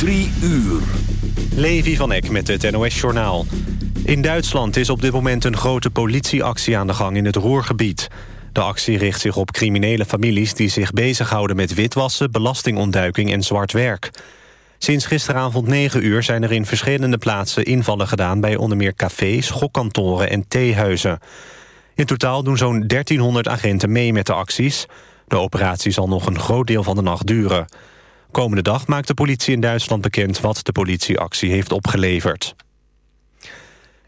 Drie uur. Levi van Eck met het NOS-journaal. In Duitsland is op dit moment een grote politieactie aan de gang in het Roergebied. De actie richt zich op criminele families die zich bezighouden met witwassen, belastingontduiking en zwart werk. Sinds gisteravond 9 uur zijn er in verschillende plaatsen invallen gedaan... bij onder meer cafés, gokkantoren en theehuizen. In totaal doen zo'n 1300 agenten mee met de acties. De operatie zal nog een groot deel van de nacht duren. Komende dag maakt de politie in Duitsland bekend... wat de politieactie heeft opgeleverd.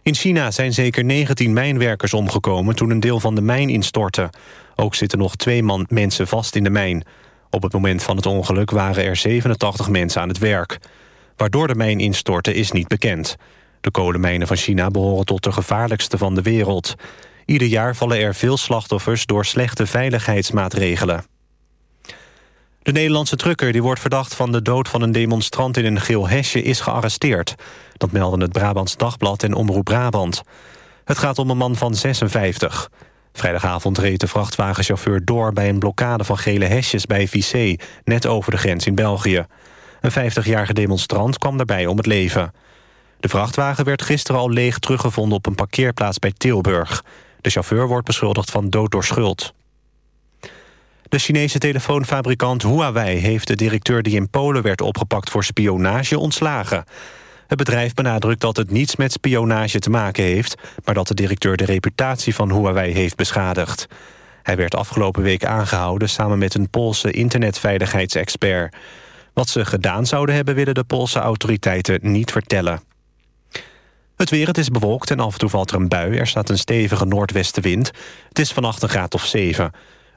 In China zijn zeker 19 mijnwerkers omgekomen... toen een deel van de mijn instortte. Ook zitten nog twee man mensen vast in de mijn. Op het moment van het ongeluk waren er 87 mensen aan het werk. Waardoor de mijn instortte is niet bekend. De kolenmijnen van China behoren tot de gevaarlijkste van de wereld. Ieder jaar vallen er veel slachtoffers door slechte veiligheidsmaatregelen. De Nederlandse trucker die wordt verdacht van de dood van een demonstrant in een geel hesje is gearresteerd. Dat melden het Brabants Dagblad en Omroep Brabant. Het gaat om een man van 56. Vrijdagavond reed de vrachtwagenchauffeur door bij een blokkade van gele hesjes bij Vissé, net over de grens in België. Een 50-jarige demonstrant kwam daarbij om het leven. De vrachtwagen werd gisteren al leeg teruggevonden op een parkeerplaats bij Tilburg. De chauffeur wordt beschuldigd van dood door schuld. De Chinese telefoonfabrikant Huawei heeft de directeur die in Polen werd opgepakt voor spionage ontslagen. Het bedrijf benadrukt dat het niets met spionage te maken heeft... maar dat de directeur de reputatie van Huawei heeft beschadigd. Hij werd afgelopen week aangehouden samen met een Poolse internetveiligheidsexpert. Wat ze gedaan zouden hebben willen de Poolse autoriteiten niet vertellen. Het weer, het is bewolkt en af en toe valt er een bui. Er staat een stevige noordwestenwind. Het is vannacht een graad of 7.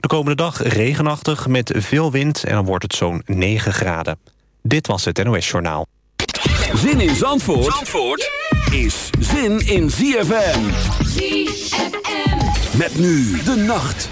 De komende dag regenachtig met veel wind en dan wordt het zo'n 9 graden. Dit was het NOS Journaal. Zin in Zandvoort, Zandvoort is zin in ZFM. ZFM. Met nu de nacht.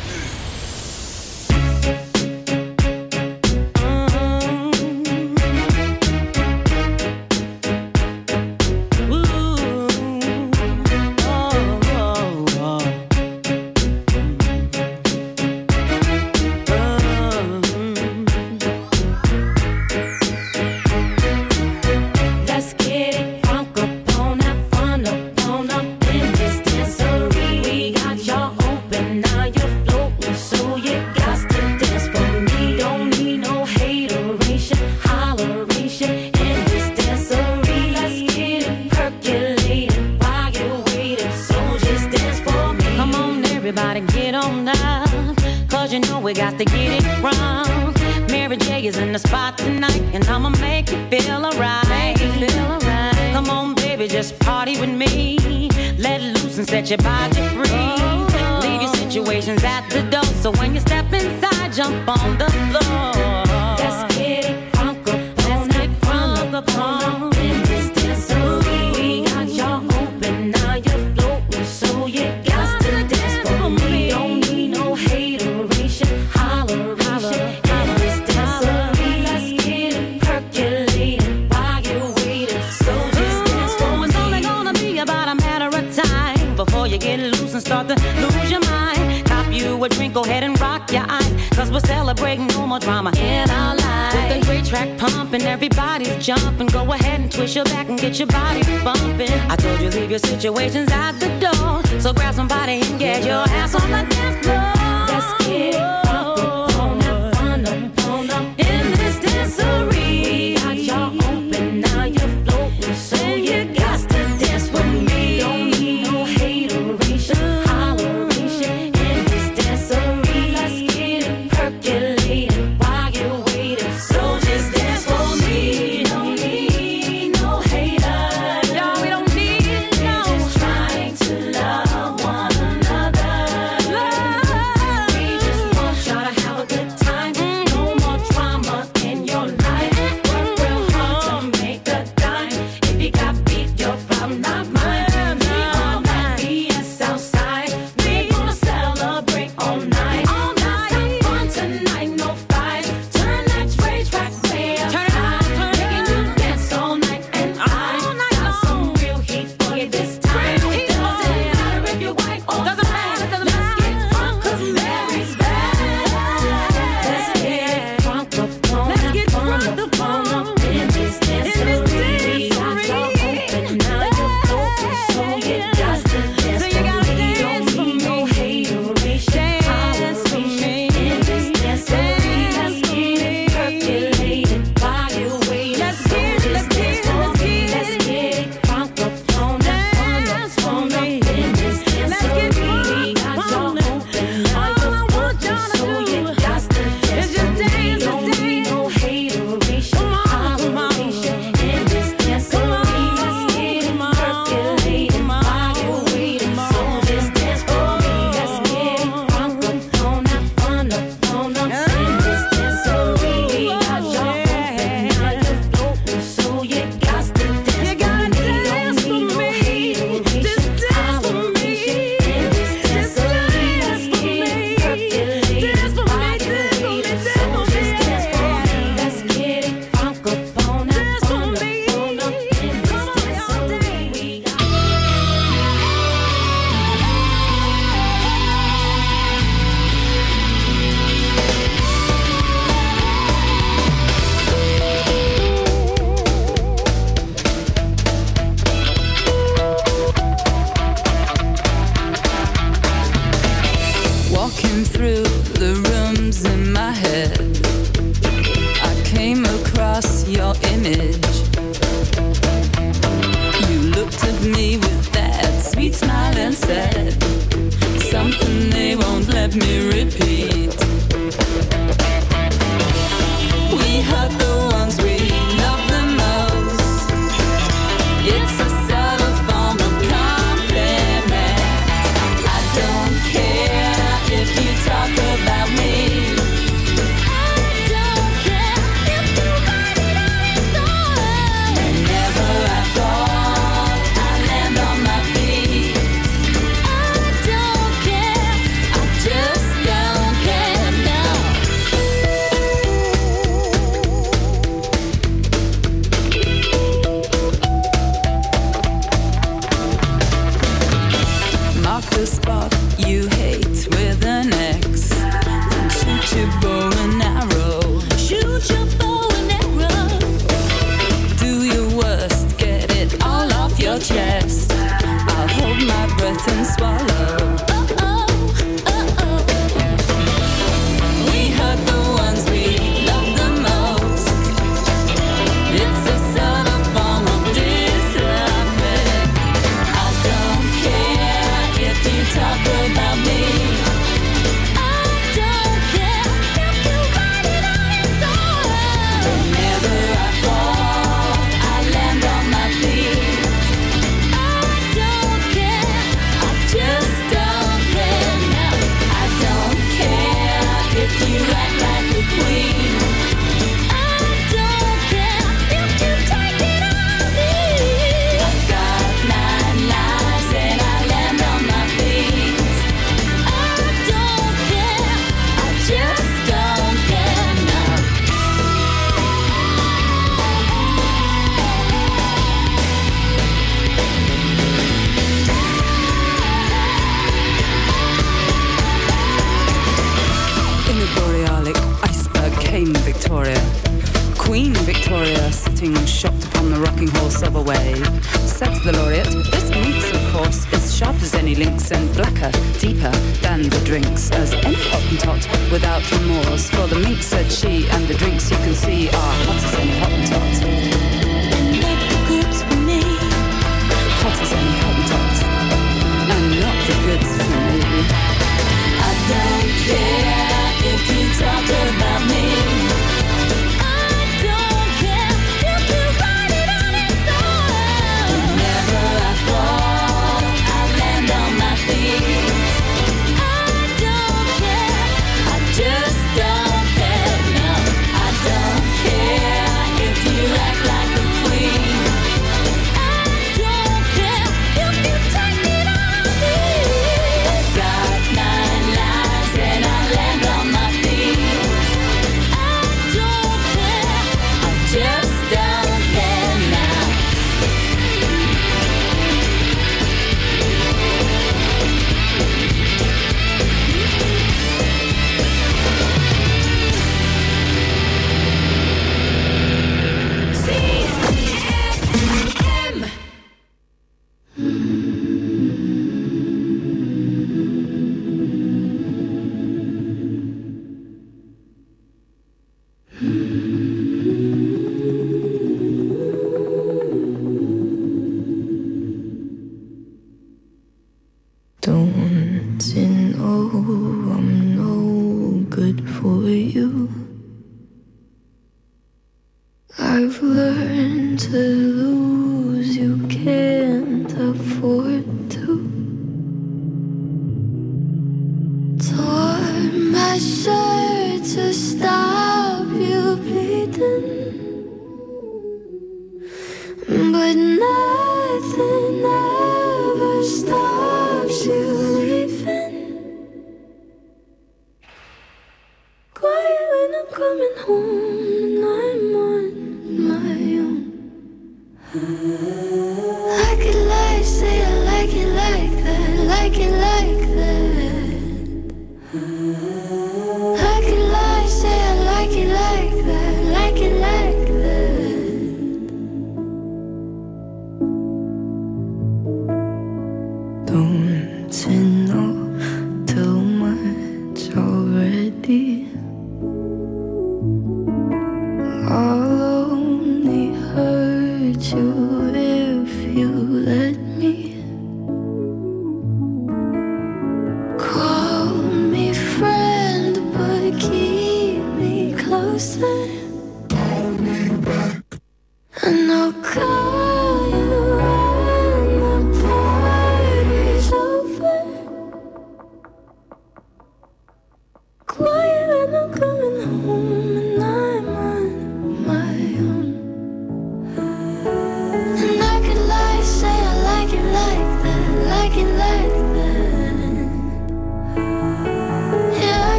Jumping. Go ahead and twist your back and get your body bumping. I told you, leave your situations at the door. So grab somebody and get your ass on the dance floor. Let's get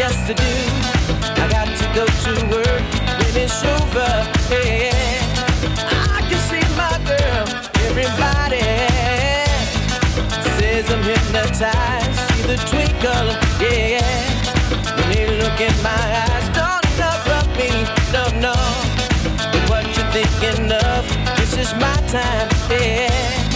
Yes, I do. I got to go to work when it's over. Yeah. I can see my girl. Everybody says I'm hypnotized. See the twinkle. Yeah. When they look in my eyes, don't love me. No, no. But what you thinking of? This is my time. Yeah.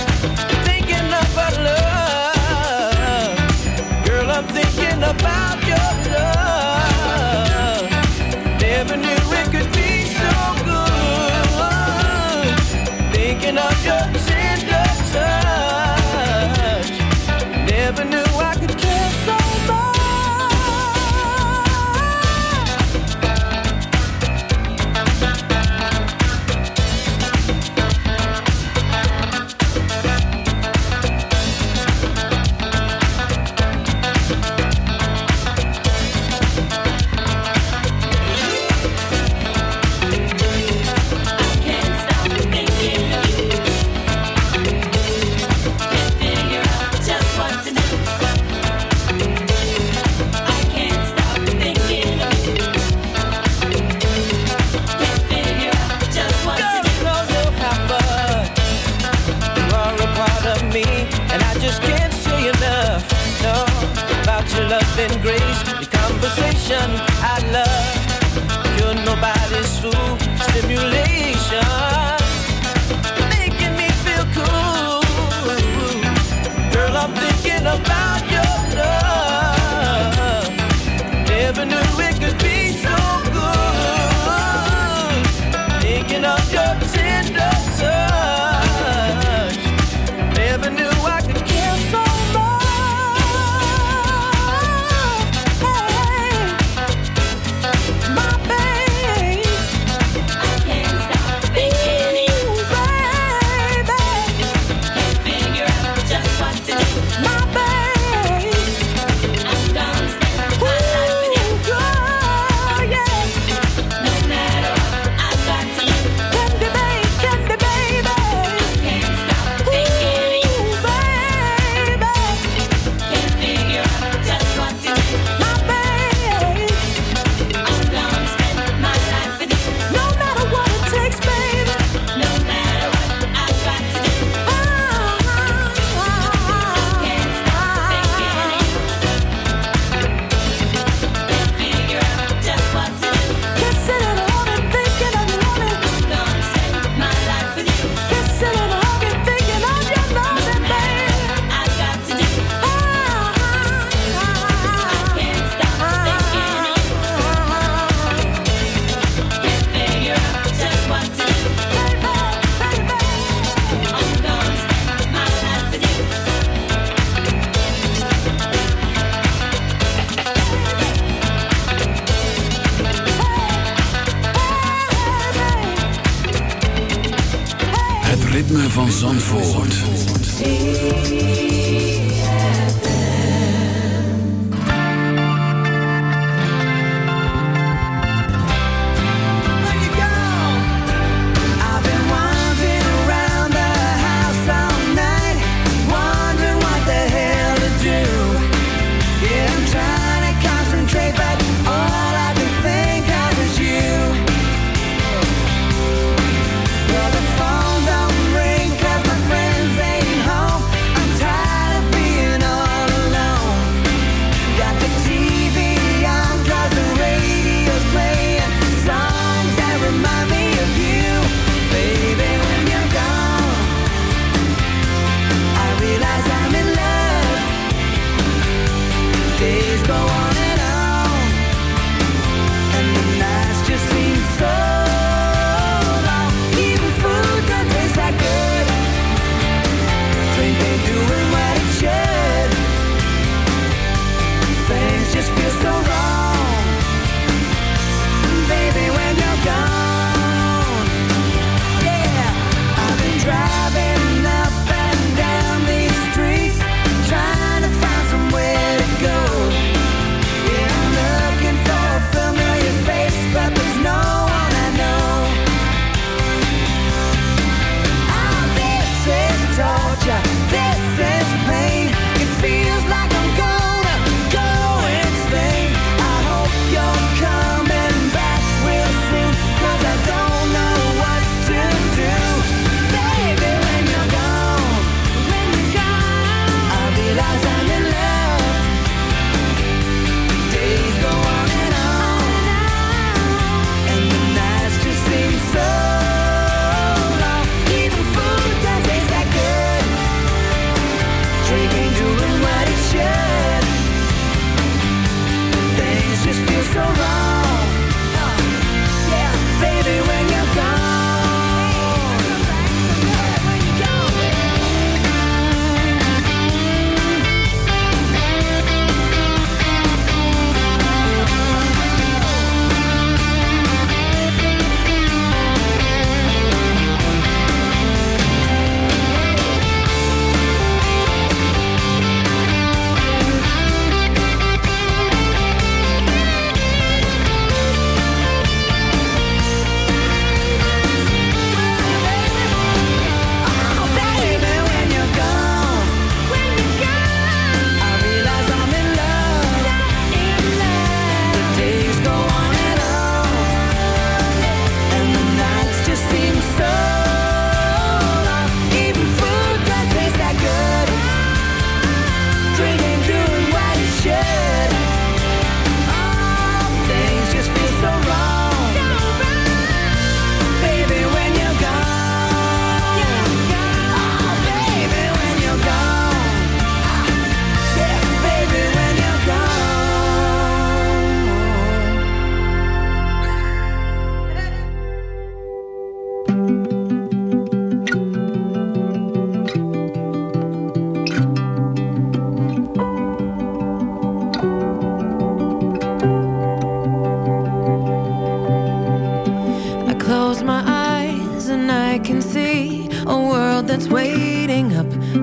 Van Zandvoort.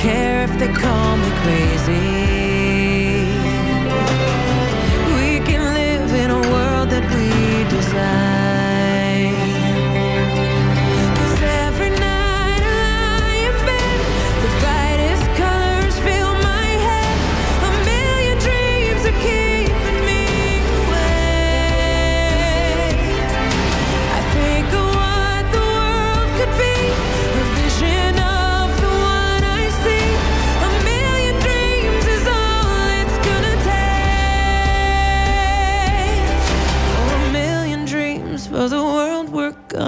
care if they call me crazy. We can live in a world that we desire.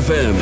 ZFM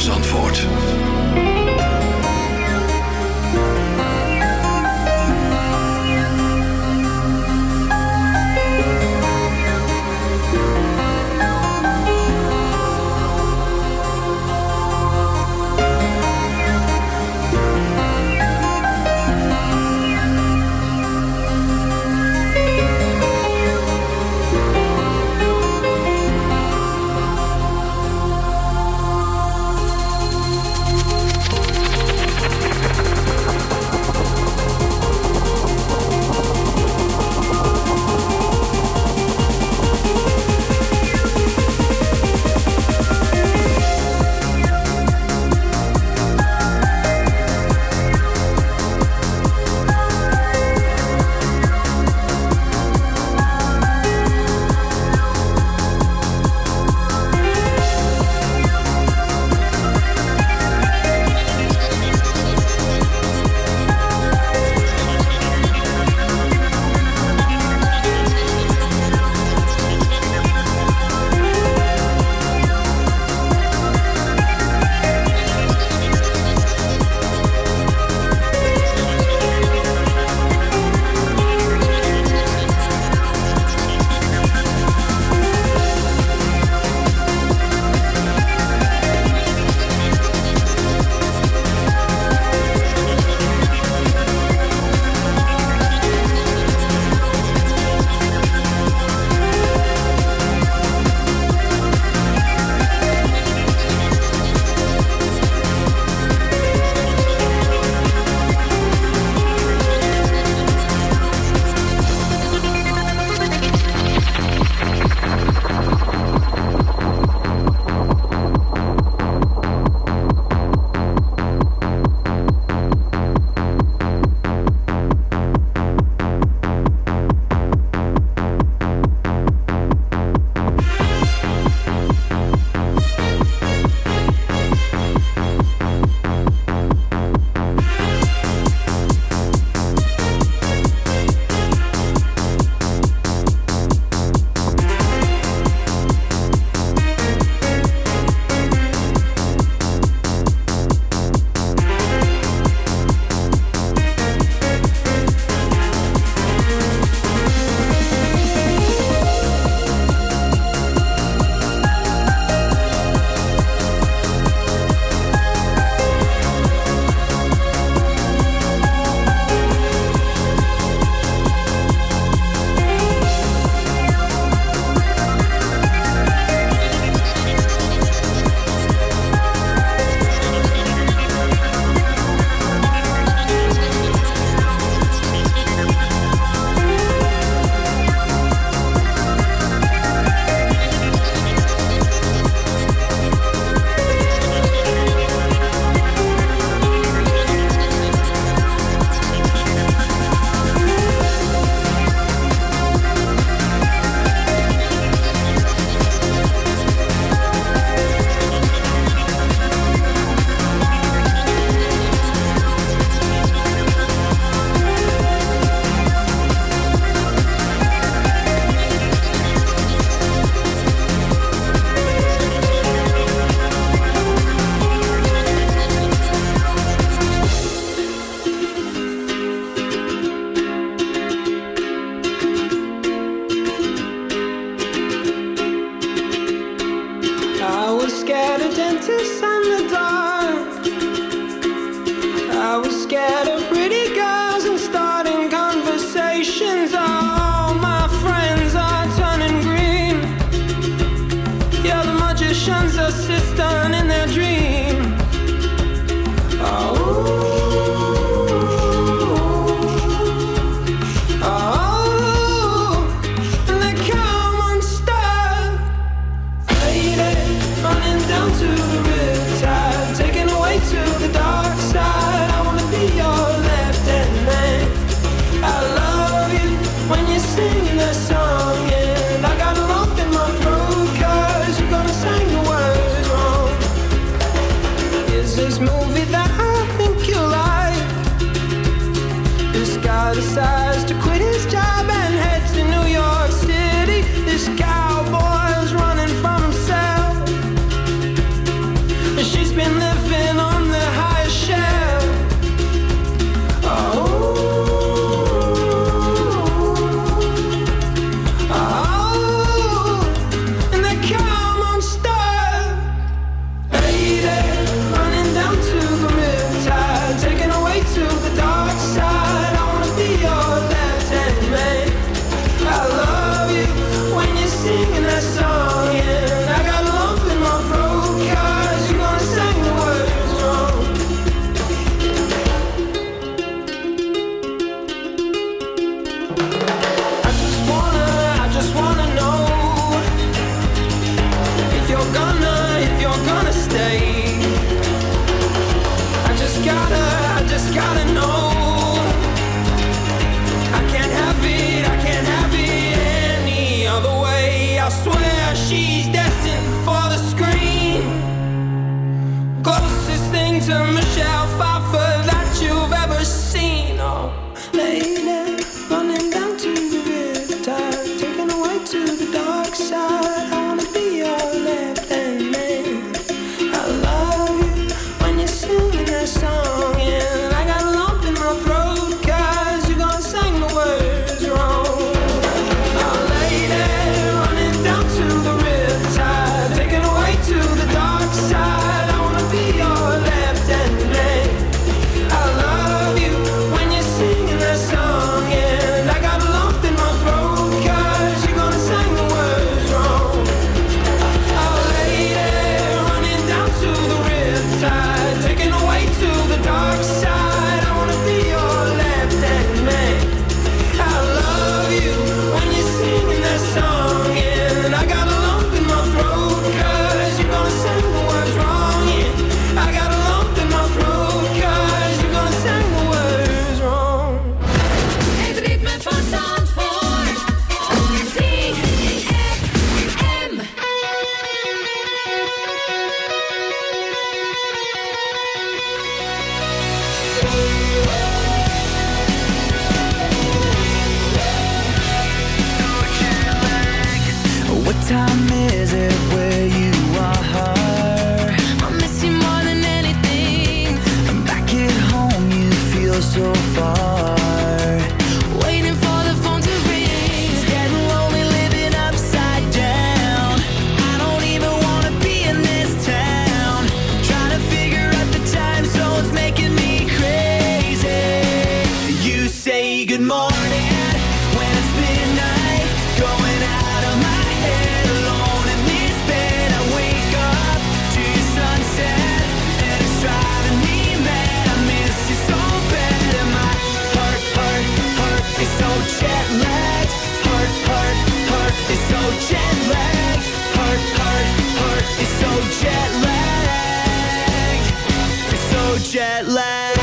jet lag.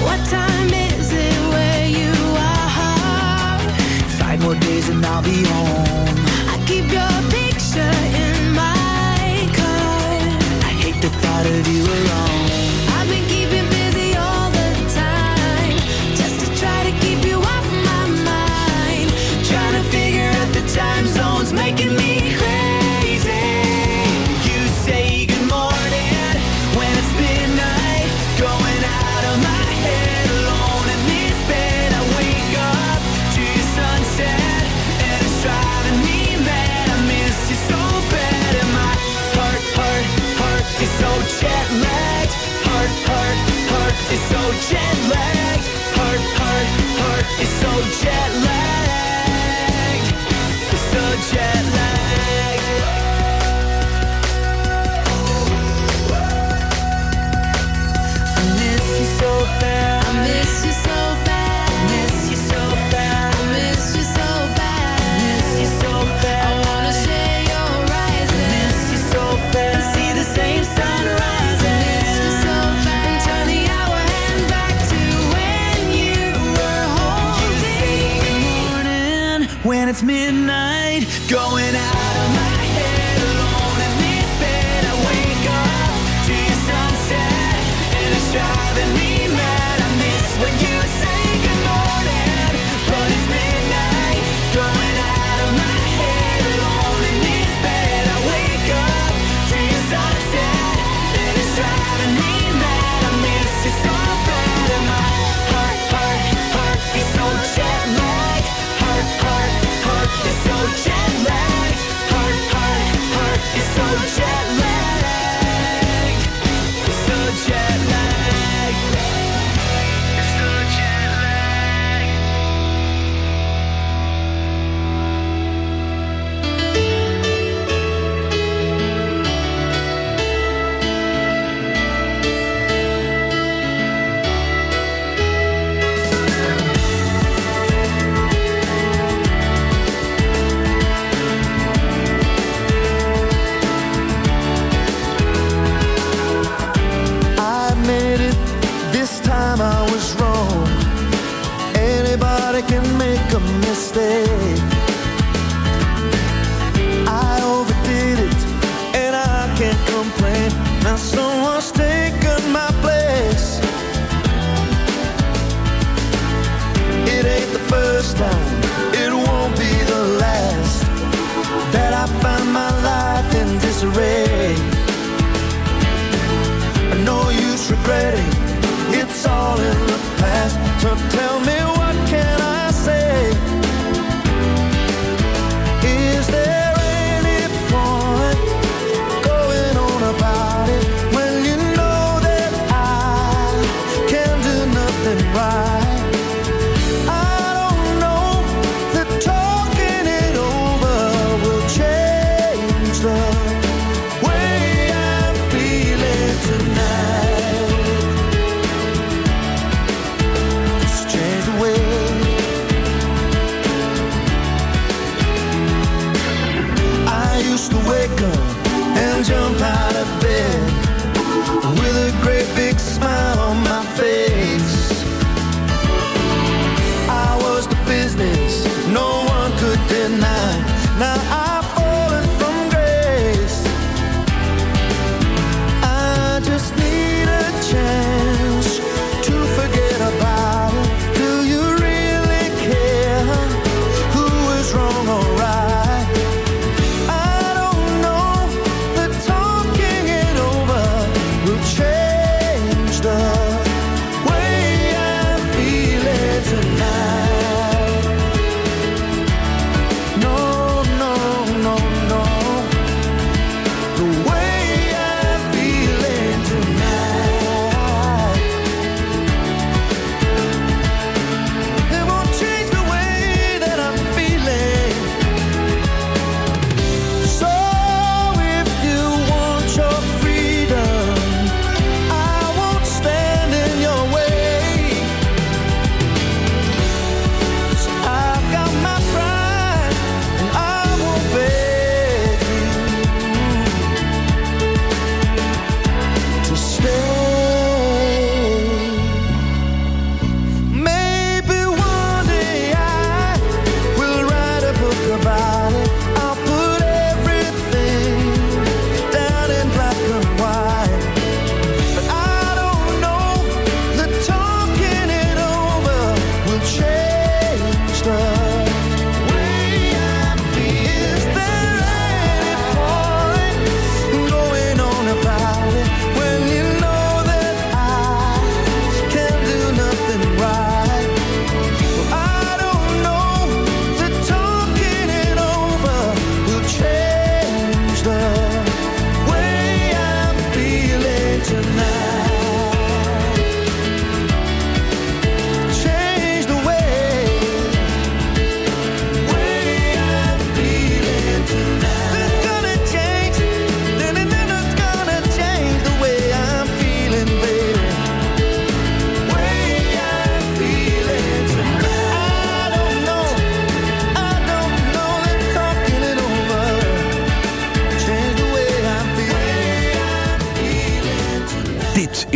What time is it where you are? Five more days and I'll be home. I keep your picture in my car. I hate the thought of you alone. I've been keeping busy all the time, just to try to keep you off my mind. Trying to figure out the time zones, making me.